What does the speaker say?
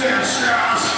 Dance.